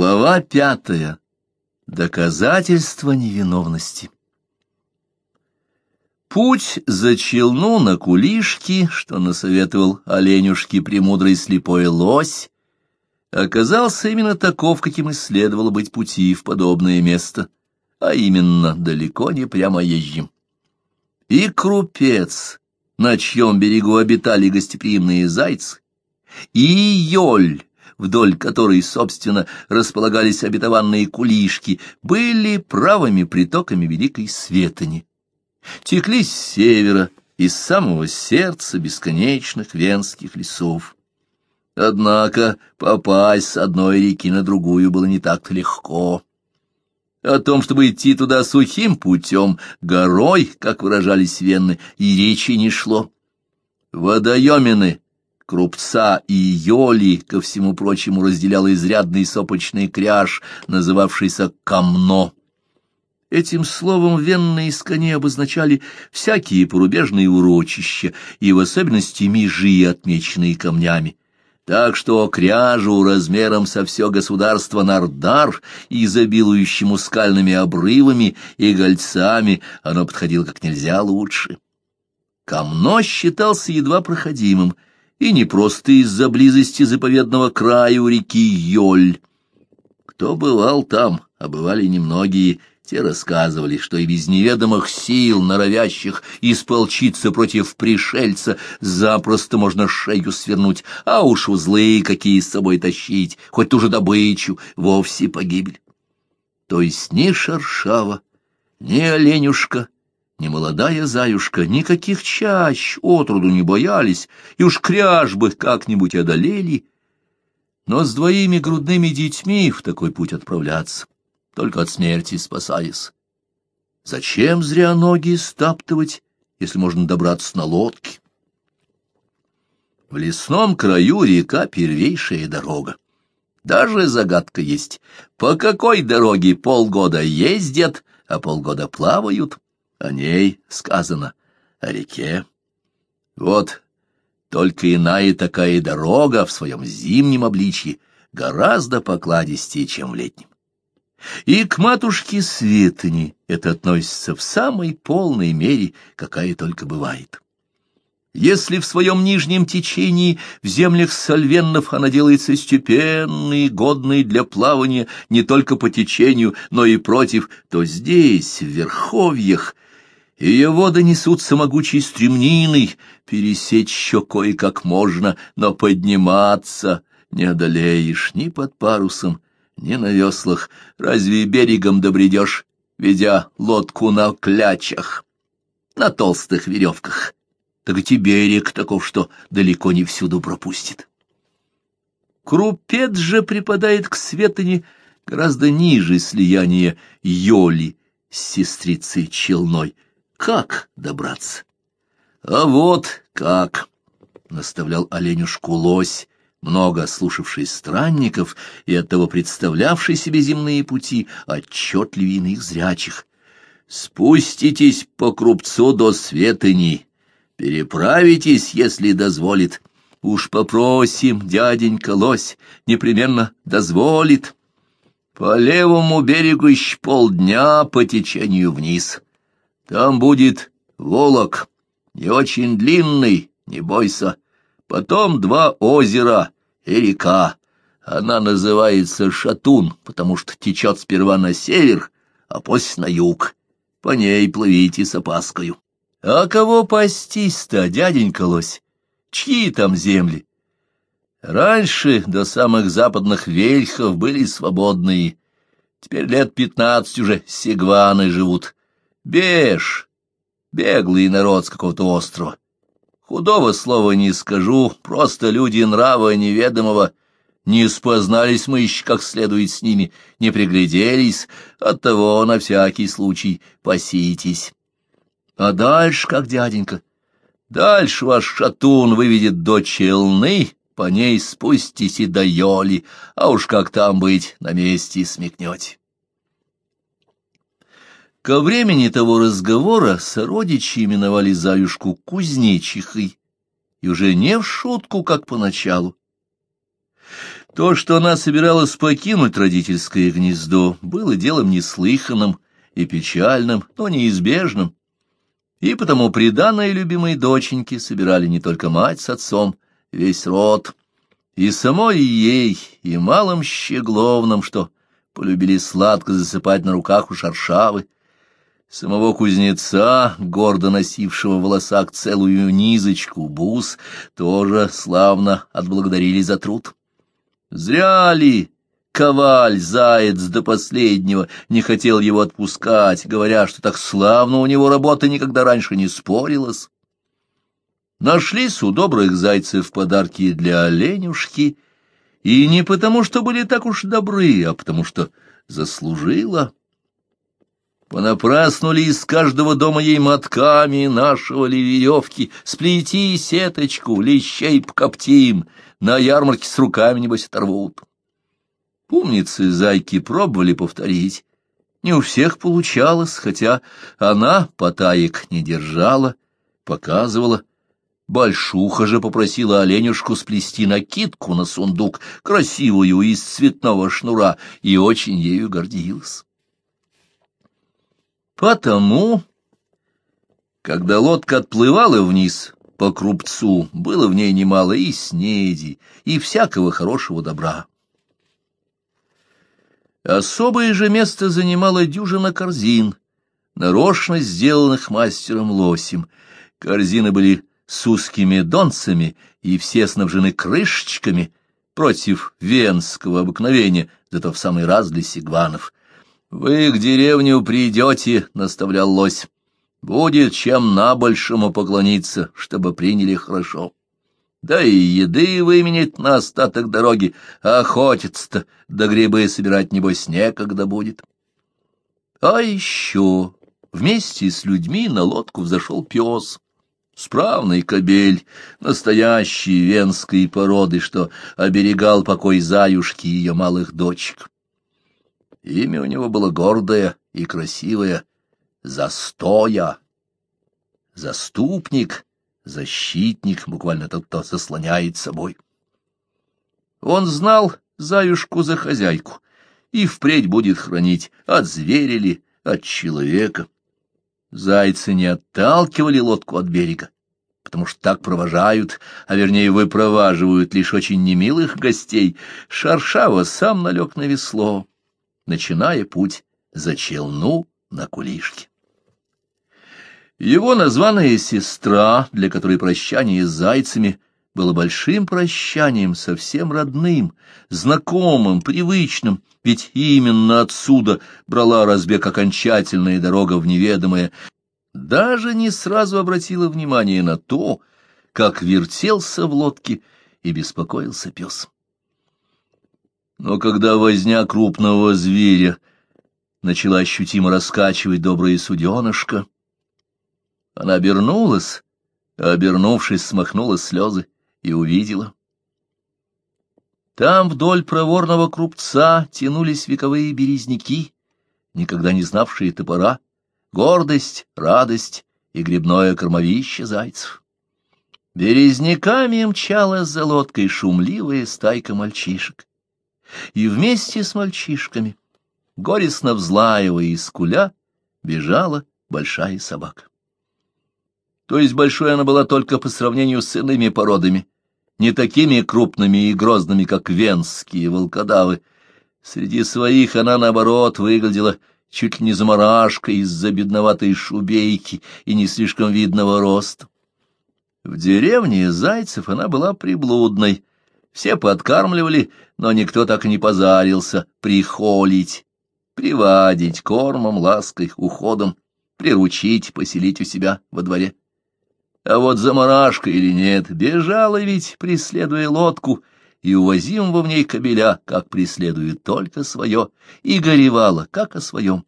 Глава пятая. Доказательство невиновности. Путь за челну на кулишки, что насоветовал оленюшке премудрый слепой лось, оказался именно таков, каким и следовало быть пути в подобное место, а именно далеко не прямо езжим. И крупец, на чьем берегу обитали гостеприимные зайцы, и ёль, вдоль которой, собственно, располагались обетованные кулишки, были правыми притоками Великой Светони. Текли с севера, из самого сердца бесконечных венских лесов. Однако попасть с одной реки на другую было не так легко. О том, чтобы идти туда сухим путем, горой, как выражались венны, и речи не шло. Водоемины Крупца и Йоли, ко всему прочему, разделял изрядный сопочный кряж, называвшийся камно. Этим словом венные искони обозначали всякие порубежные урочища, и в особенности межи, отмеченные камнями. Так что кряжу размером со все государство Нардар, изобилующему скальными обрывами и гольцами, оно подходило как нельзя лучше. Камно считался едва проходимым — и не просто из-за близости заповедного края у реки Йоль. Кто бывал там, а бывали немногие, те рассказывали, что и без неведомых сил, норовящих исполчиться против пришельца, запросто можно шею свернуть, а уж узлы какие с собой тащить, хоть ту же добычу, вовсе погибель. То есть ни шершава, ни оленюшка — Немолодая заюшка никаких чащ отроду не боялись, и уж кряж бы как-нибудь одолели. Но с двоими грудными детьми в такой путь отправляться, только от смерти спасаясь. Зачем зря ноги стаптывать, если можно добраться на лодке? В лесном краю река — первейшая дорога. Даже загадка есть. По какой дороге полгода ездят, а полгода плавают? О ней сказано, о реке. Вот только иная такая дорога в своем зимнем обличье гораздо покладистее, чем в летнем. И к матушке Светани это относится в самой полной мере, какая только бывает. Если в своем нижнем течении в землях сальвеннов она делается степенной, годной для плавания не только по течению, но и против, то здесь, в верховьях, ее воды несутся могучей стремниной, пересечь еще кое-как можно, но подниматься не одолеешь ни под парусом, ни на веслах, разве берегом добредешь, ведя лодку на клячах, на толстых веревках. Так и берег таков, что далеко не всюду пропустит. Крупец же припадает к Светоне гораздо ниже слияния Йоли с сестрицей Челной — как добраться? — А вот как, — наставлял оленюшку лось, много слушавший странников и оттого представлявший себе земные пути отчетливее иных зрячих. Спуститесь по крупцу до светыни, переправитесь, если дозволит. Уж попросим, дяденька лось, непременно дозволит. По левому берегу еще полдня по течению вниз. Там будет волок, не очень длинный, не бойся. Потом два озера и река. Она называется Шатун, потому что течет сперва на север, а после на юг. По ней плывите с опаскою. А кого пастись-то, дяденька лось? Чьи там земли? Раньше до самых западных вельхов были свободные. Теперь лет пятнадцать уже сигваны живут. Беж, беглый народ с какого-то острова. Худого слова не скажу, просто люди нрава неведомого. Не спознались мы еще как следует с ними, не пригляделись, оттого на всякий случай паситесь. А дальше как, дяденька? Дальше ваш шатун выведет до челны, по ней спустись и до Йоли, а уж как там быть, на месте смекнете. Ко времени того разговора сородичи именовали заюшку кузнечихой, и уже не в шутку, как поначалу. То, что она собиралась покинуть родительское гнездо, было делом неслыханным и печальным, но неизбежным. И потому приданные любимой доченьки собирали не только мать с отцом, весь род. И самой ей, и малым щегловным, что полюбили сладко засыпать на руках у шаршавы, Самого кузнеца, гордо носившего в волосах целую низочку, бус, тоже славно отблагодарили за труд. Зря ли коваль, заяц до последнего, не хотел его отпускать, говоря, что так славно у него работа никогда раньше не спорилась. Нашлись у добрых зайцев подарки для оленюшки, и не потому, что были так уж добры, а потому что заслужила. Понапрасну ли из каждого дома ей мотками нашего ли веревки, сплети сеточку, лещей покоптим, на ярмарке с руками, небось, оторвут. Умницы зайки пробовали повторить. Не у всех получалось, хотя она потаек не держала, показывала. Большуха же попросила оленюшку сплести накидку на сундук, красивую из цветного шнура, и очень ею гордилась. Потому, когда лодка отплывала вниз по крупцу, было в ней немало и снеди, и всякого хорошего добра. Особое же место занимала дюжина корзин, нарочно сделанных мастером лосем. Корзины были с узкими донцами и все снабжены крышечками против венского обыкновения, зато в самый раз для сигванов. «Вы к деревню придете», — наставлял лось. «Будет чем на большему поклониться, чтобы приняли хорошо. Да и еды выменить на остаток дороги, охотиться-то, да грибы собирать, небось, некогда будет». А еще вместе с людьми на лодку взошел пес. Справный кобель, настоящий венской породы, что оберегал покой заюшки и ее малых дочек. Имя у него было гордое и красивое — Застоя. Заступник, защитник, буквально тот, кто заслоняет собой. Он знал заюшку за хозяйку и впредь будет хранить от зверя ли, от человека. Зайцы не отталкивали лодку от берега, потому что так провожают, а вернее выпроваживают лишь очень немилых гостей. Шаршава сам налег на весло начиная путь за челну на кулишке. Его названная сестра, для которой прощание с зайцами было большим прощанием, совсем родным, знакомым, привычным, ведь именно отсюда брала разбег окончательная дорога в неведомое, даже не сразу обратила внимание на то, как вертелся в лодке и беспокоился пес. Но когда возня крупного зверя начала ощутимо раскачивать доброе суденышко, она обернулась, а, обернувшись, смахнула слезы и увидела. Там вдоль проворного крупца тянулись вековые березняки, никогда не знавшие топора, гордость, радость и грибное кормовище зайцев. Березняками мчалась за лодкой шумливая стайка мальчишек и вместе с мальчишками, горестно взлаивая и скуля, бежала большая собака. То есть большой она была только по сравнению с иными породами, не такими крупными и грозными, как венские волкодавы. Среди своих она, наоборот, выглядела чуть ли не заморашкой из-за бедноватой шубейки и не слишком видного роста. В деревне Зайцев она была приблудной, все подкармливали, но никто так и не позарился прихолить, приводить кормом, лаской, уходом, приручить, поселить у себя во дворе. А вот заморашка или нет, бежала ведь, преследуя лодку, и увозимого в ней кобеля, как преследует только свое, и горевала, как о своем.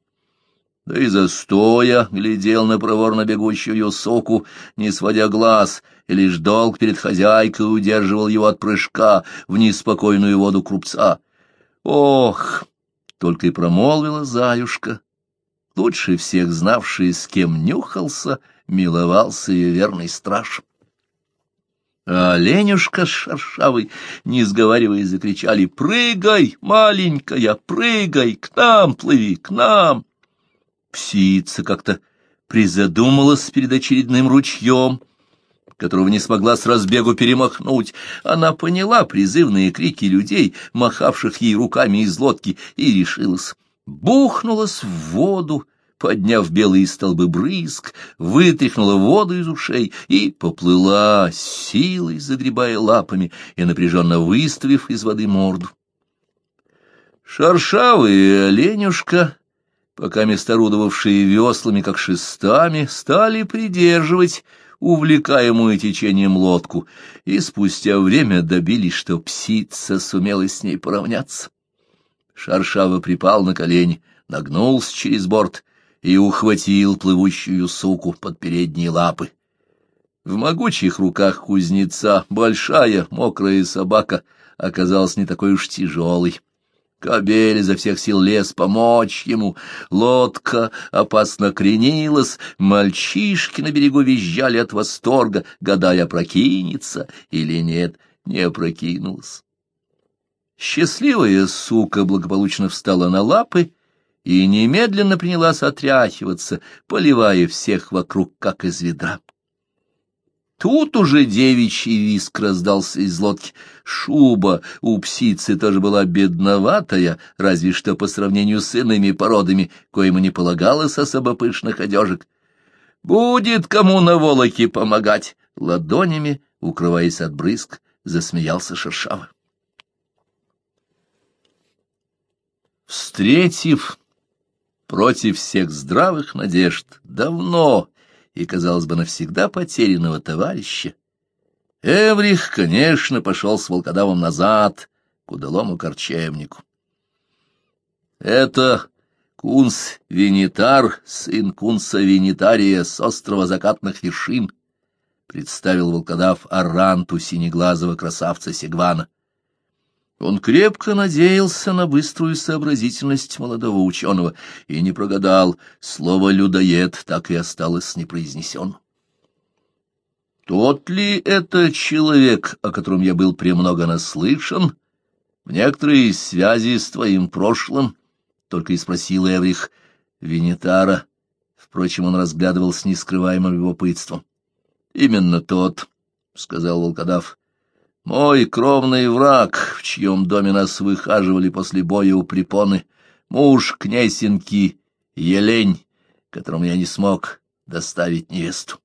Да и застоя глядел на проворно бегущую соку, не сводя глаз, и лишь долг перед хозяйкой удерживал его от прыжка в неспокойную воду крупца. «Ох!» — только и промолвила заюшка, лучше всех знавший, с кем нюхался, миловался ее верный страж. А оленюшка с шершавой, не сговариваясь, закричали «Прыгай, маленькая, прыгай, к нам плыви, к нам!» Псица как-то призадумалась перед очередным ручьем, которого не смогла с разбегу перемахнуть. Она поняла призывные крики людей, махавших ей руками из лодки, и решилась. Бухнулась в воду, подняв белые столбы брызг, вытряхнула воду из ушей и поплыла, силой загребая лапами и напряженно выставив из воды морду. Шершавый оленюшка пока месторудовавшие веслами, как шестами, стали придерживать увлекаемую течением лодку, и спустя время добились, что псица сумела с ней поравняться. Шаршава припал на колени, нагнулся через борт и ухватил плывущую суку под передние лапы. В могучих руках кузнеца большая мокрая собака оказалась не такой уж тяжелой. Кобель изо всех сил лез помочь ему, лодка опасно кренилась, мальчишки на берегу визжали от восторга, гадая, прокинется или нет, не опрокинулась. Счастливая сука благополучно встала на лапы и немедленно принялась отряхиваться, поливая всех вокруг, как из ведра. Тут уже девичий виск раздался из лодки. Шуба у псицы тоже была бедноватая, разве что по сравнению с иными породами, коим не полагалось особо пышных одежек. «Будет кому на волоке помогать!» Ладонями, укрываясь от брызг, засмеялся Шершава. Встретив против всех здравых надежд давно и, казалось бы, навсегда потерянного товарища, Эврих, конечно, пошел с волкодавом назад, к удалому корчевнику. Это Кунс Венитар, сын Кунса Венитария с острова закатных вершин, представил волкодав Аранту синеглазого красавца Сигвана. Он крепко надеялся на быструю сообразительность молодого ученого и не прогадал. Слово «людоед» так и осталось непроизнесенным. Тот ли это человек, о котором я был премного наслышан, в некоторые связи с твоим прошлым? Только и спросил Эврих Венетара. Впрочем, он разглядывал с нескрываемым любопытством. — Именно тот, — сказал волкодав. Мой кровный враг, в чьем доме нас выхаживали после боя у препоны, муж князенки Елень, которому я не смог доставить невесту.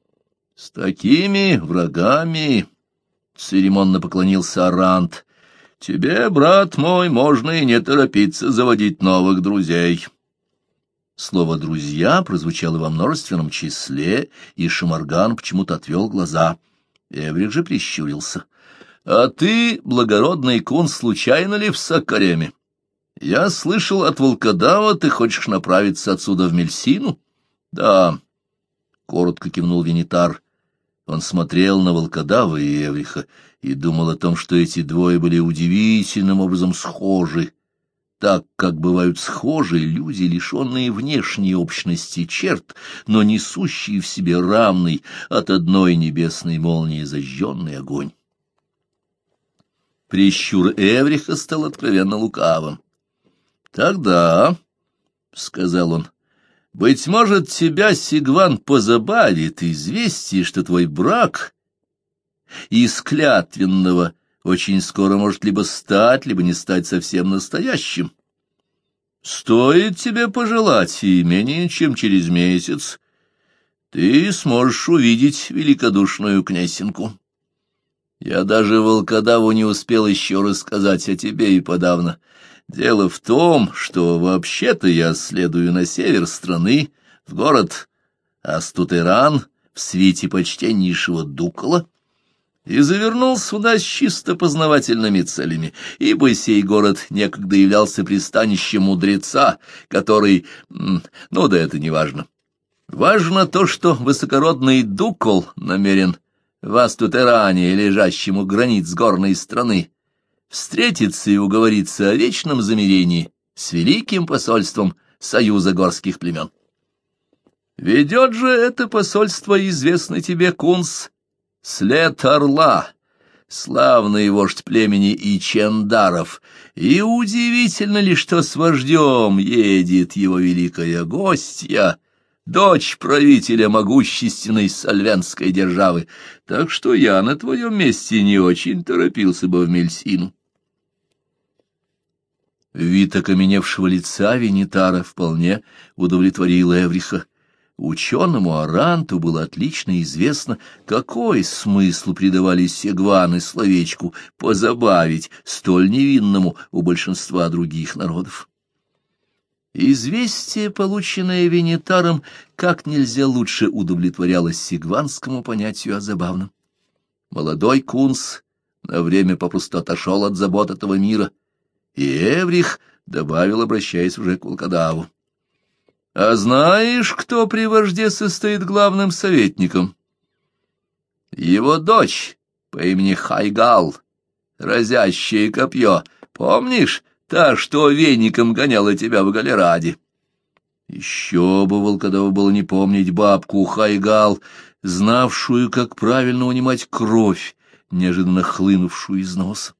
— С такими врагами, — церемонно поклонился Арант, — тебе, брат мой, можно и не торопиться заводить новых друзей. Слово «друзья» прозвучало во множественном числе, и Шамарган почему-то отвел глаза. Эврик же прищурился — а ты, благородный кун, случайно ли в Сакареме? Я слышал от волкодава, ты хочешь направиться отсюда в Мельсину? Да, — коротко кивнул Венитар. Он смотрел на волкодава и Эвриха и думал о том, что эти двое были удивительным образом схожи, так, как бывают схожи люди, лишенные внешней общности черт, но несущие в себе равный от одной небесной молнии зажженный огонь. Прищур Эвриха стал откровенно лукавым. — Тогда, — сказал он, — быть может, тебя, Сигван, позабавит известие, что твой брак из клятвенного очень скоро может либо стать, либо не стать совсем настоящим. Стоит тебе пожелать, и менее чем через месяц ты сможешь увидеть великодушную князинку. Я даже волкодаву не успел еще рассказать о тебе и подавно. Дело в том, что вообще-то я следую на север страны, в город Астутеран, в свете почтеннейшего Дукола, и завернул сюда с чисто познавательными целями, ибо сей город некогда являлся пристанищем мудреца, который... ну да это не важно. Важно то, что высокородный Дукол намерен вас тут и ранее лежащему границ горной страны, встретиться и уговориться о вечном замирении с великим посольством Союза горских племен. Ведет же это посольство известный тебе Кунс, след орла, славный вождь племени Ичендаров, и удивительно ли, что с вождем едет его великая гостья, дочь правителя могущественной сальвянской державы, так что я на твоем месте не очень торопился бы в Мельсину. Вид окаменевшего лица Венитара вполне удовлетворил Эвриха. Ученому Аранту было отлично известно, какой смысл придавали сегваны словечку «позабавить» столь невинному у большинства других народов. Известие, полученное Венитаром, как нельзя лучше удовлетворяло сигванскому понятию о забавном. Молодой кунс на время попросту отошел от забот этого мира, и Эврих добавил, обращаясь уже к Волкодаву. А знаешь, кто при вожде состоит главным советником? Его дочь по имени Хайгал, разящее копье. Помнишь, та, что веником гоняла тебя в Галераде? Еще бы волкодаву было не помнить бабку Хайгал, знавшую, как правильно унимать кровь, неожиданно хлынувшую из носа.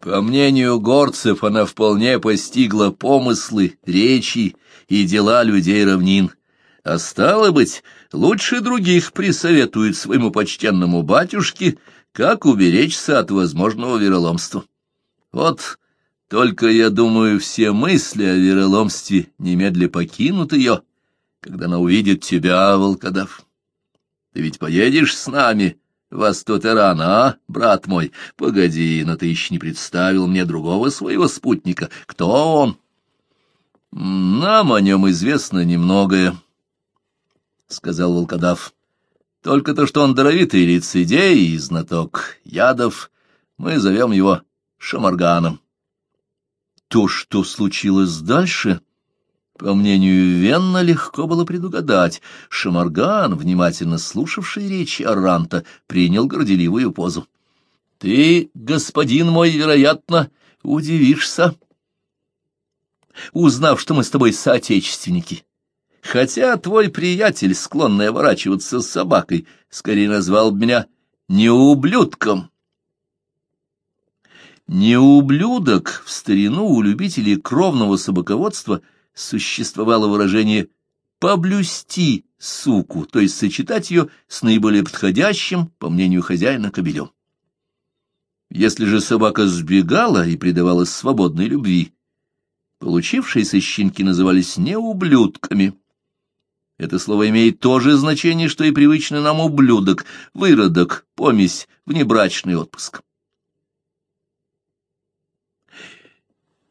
По мнению горцев, она вполне постигла помыслы, речи и дела людей равнин, а стало быть, лучше других присоветует своему почтенному батюшке, как уберечься от возможного вероломства. Вот только, я думаю, все мысли о вероломстве немедля покинут ее, когда она увидит тебя, волкодав. Ты ведь поедешь с нами, — вас тут а, брат мой? Погоди, но ты еще не представил мне другого своего спутника. Кто он? Нам о нем известно немногое, — сказал волкодав. Только то, что он даровитый лицедей и знаток ядов, мы зовем его Шамарганом. То, что случилось дальше, по мнению Венна, легко было предугадать. Шамарган, внимательно слушавший речи Аранта, принял горделивую позу. — Ты, господин мой, вероятно, удивишься, узнав, что мы с тобой соотечественники. Хотя твой приятель, склонный оборачиваться с собакой, скорее назвал меня неублюдком. Неублюдок в старину у любителей кровного собаководства — существовало выражение «поблюсти суку», то есть сочетать ее с наиболее подходящим, по мнению хозяина, кобелем. Если же собака сбегала и предавалась свободной любви, получившиеся щенки назывались неублюдками. Это слово имеет то же значение, что и привычный нам ублюдок, выродок, помесь, внебрачный отпуск.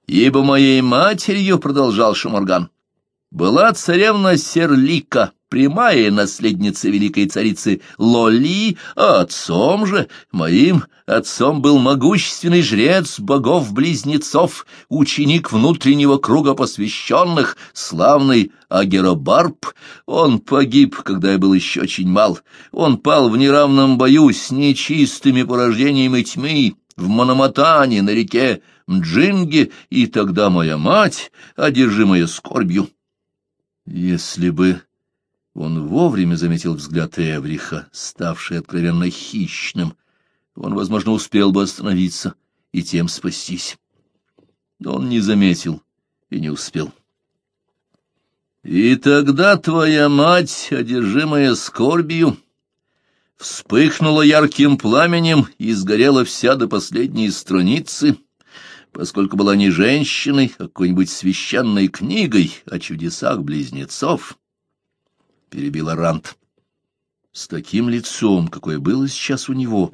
Ибо моей матерью, — продолжал Шамарган, — была царевна Серлика, прямая наследница великой царицы Лоли, а отцом же, моим отцом был могущественный жрец богов-близнецов, ученик внутреннего круга посвященных, славный Агеробарб. Он погиб, когда я был еще очень мал. Он пал в неравном бою с нечистыми порождениями тьмы в Мономатане на реке Мджинге, и тогда моя мать, одержимая скорбью. Если бы он вовремя заметил взгляд Эвриха, ставший откровенно хищным, он, возможно, успел бы остановиться и тем спастись. Но он не заметил и не успел. И тогда твоя мать, одержимая скорбью, вспыхнула ярким пламенем и сгорела вся до последней страницы, поскольку была не женщиной, а какой-нибудь священной книгой о чудесах близнецов, — перебила Рант. С таким лицом, какое было сейчас у него,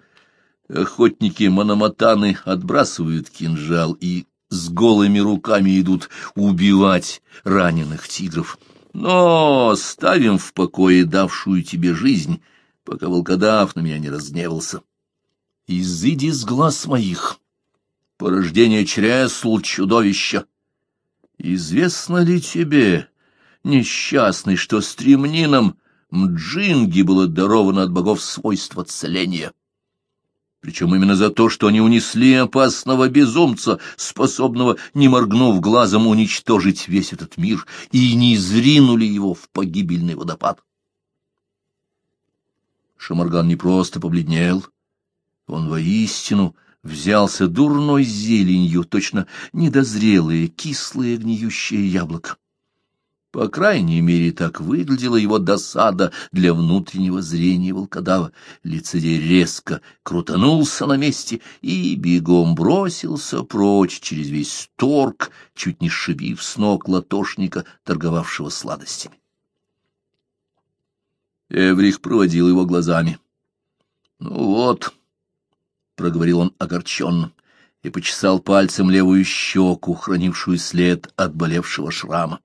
охотники Мономатаны отбрасывают кинжал и с голыми руками идут убивать раненых тигров. Но ставим в покое давшую тебе жизнь, пока волкодав на меня не разгневался. Изыди с глаз моих, порождение чресл чудовища. Известно ли тебе, несчастный, что стремнином Мджинги было даровано от богов свойство целения? Причем именно за то, что они унесли опасного безумца, способного, не моргнув глазом, уничтожить весь этот мир, и не зринули его в погибельный водопад. Шамарган не просто побледнел, он воистину взялся дурной зеленью, точно недозрелое, кислое гниющее яблоко. По крайней мере, так выглядела его досада для внутреннего зрения волкодава. Лицедей резко крутанулся на месте и бегом бросился прочь через весь торг, чуть не сшибив с ног латошника, торговавшего сладостями. Эврих проводил его глазами. — Ну вот, — проговорил он огорченно и почесал пальцем левую щеку, хранившую след от болевшего шрама.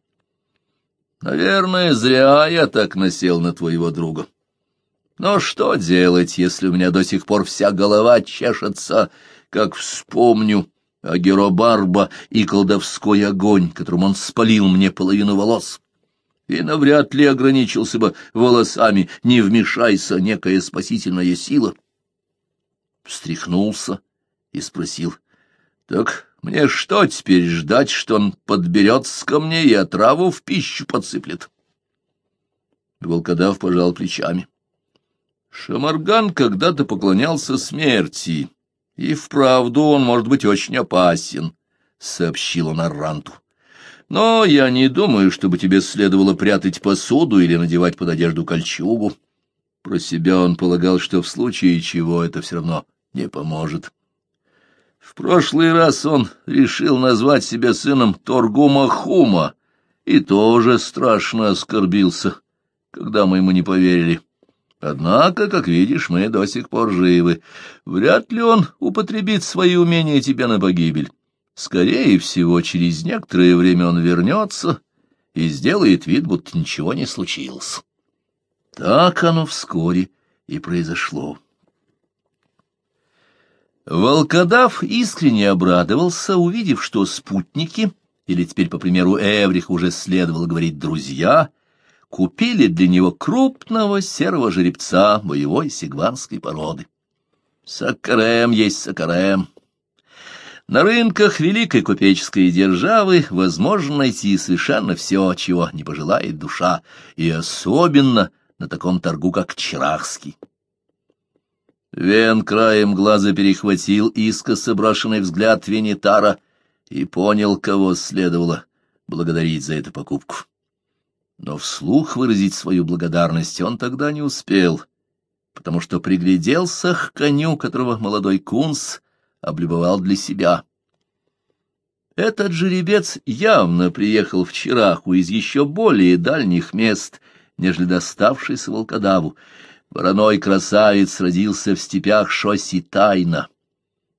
Наверное, зря я так насел на твоего друга. Но что делать, если у меня до сих пор вся голова чешется, как вспомню о Геробарба и колдовской огонь, которым он спалил мне половину волос? И навряд ли ограничился бы волосами, не вмешайся некая спасительная сила. Встряхнулся и спросил, — Так мне что теперь ждать, что он подберется ко мне и отраву в пищу подсыплет? Волкодав пожал плечами. Шамарган когда-то поклонялся смерти, и вправду он может быть очень опасен, — сообщил он Арранту. Но я не думаю, чтобы тебе следовало прятать посуду или надевать под одежду кольчугу. Про себя он полагал, что в случае чего это все равно не поможет. В прошлый раз он решил назвать себя сыном Торгума Хума и тоже страшно оскорбился, когда мы ему не поверили. Однако, как видишь, мы до сих пор живы. Вряд ли он употребит свои умения тебе на погибель. Скорее всего, через некоторое время он вернется и сделает вид, будто ничего не случилось. Так оно вскоре и произошло. Волкодав искренне обрадовался, увидев, что спутники, или теперь, по примеру Эврих, уже следовало говорить «друзья», купили для него крупного серого жеребца боевой сигванской породы. Сакарем есть сакарем. На рынках великой купеческой державы возможно найти совершенно все, чего не пожелает душа, и особенно на таком торгу, как Чарахский. Вен краем глаза перехватил искоса брошенный взгляд Венитара и понял, кого следовало благодарить за эту покупку. Но вслух выразить свою благодарность он тогда не успел, потому что пригляделся к коню, которого молодой кунс облюбовал для себя. Этот жеребец явно приехал вчераху из еще более дальних мест, нежели доставшийся волкодаву, Вороной красавец родился в степях Шоси тайно.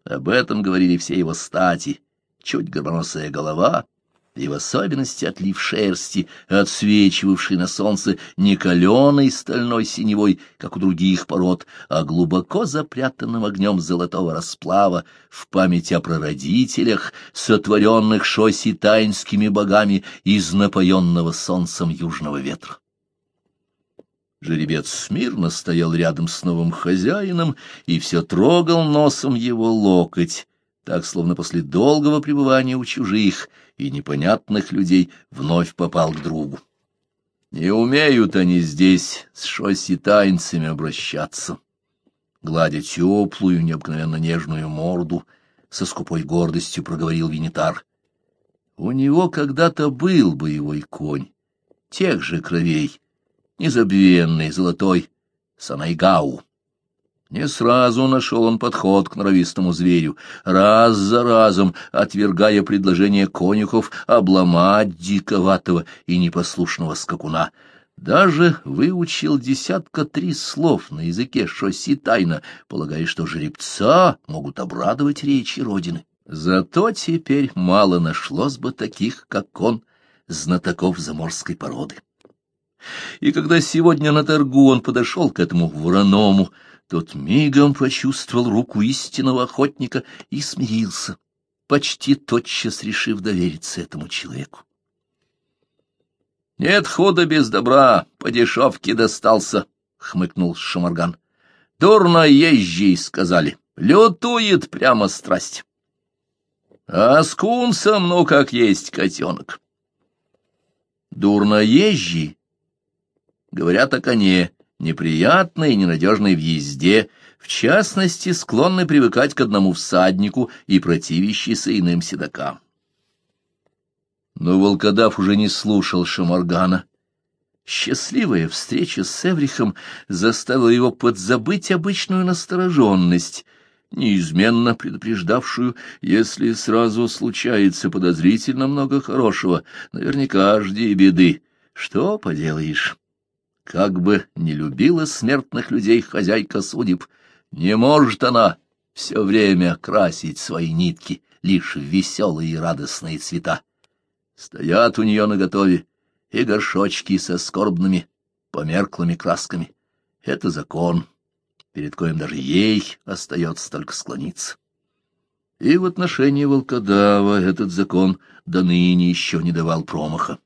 Об этом говорили все его стати. Чуть горбоносая голова и в особенности отлив шерсти, отсвечивавший на солнце не каленой стальной синевой, как у других пород, а глубоко запрятанным огнем золотого расплава в память о прародителях, сотворенных шоси таинскими богами из напоенного солнцем южного ветра. Жеребец смирно стоял рядом с новым хозяином и все трогал носом его локоть, так, словно после долгого пребывания у чужих и непонятных людей вновь попал к другу. Не умеют они здесь с шосситайнцами обращаться. Гладя теплую, необыкновенно нежную морду, со скупой гордостью проговорил Винитар. У него когда-то был боевой конь, тех же кровей, незабвенный золотой Санайгау. Не сразу нашел он подход к норовистому зверю, раз за разом отвергая предложение конюхов обломать диковатого и непослушного скакуна. Даже выучил десятка три слов на языке шосси тайна, полагая, что жеребца могут обрадовать речи Родины. Зато теперь мало нашлось бы таких, как он, знатоков заморской породы. И когда сегодня на торгу он подошел к этому вороному, тот мигом почувствовал руку истинного охотника и смирился, почти тотчас решив довериться этому человеку. — Нет хода без добра, по дешевке достался, — хмыкнул Шамарган. — Дурно езжий, — сказали, — лютует прямо страсть. А с кунсом, ну, как есть котенок. Дурно езжий Говорят о коне, неприятный и ненадежный в езде, в частности, склонный привыкать к одному всаднику и противящийся иным седокам. Но волкодав уже не слушал Шамаргана. Счастливая встреча с Эврихом заставила его подзабыть обычную настороженность, неизменно предупреждавшую, если сразу случается подозрительно много хорошего, наверняка жди беды. Что поделаешь? Как бы не любила смертных людей хозяйка судеб, не может она все время красить свои нитки лишь в веселые и радостные цвета. Стоят у нее наготове и горшочки со скорбными, померклыми красками. Это закон, перед коим даже ей остается только склониться. И в отношении волкодава этот закон до ныне еще не давал промаха.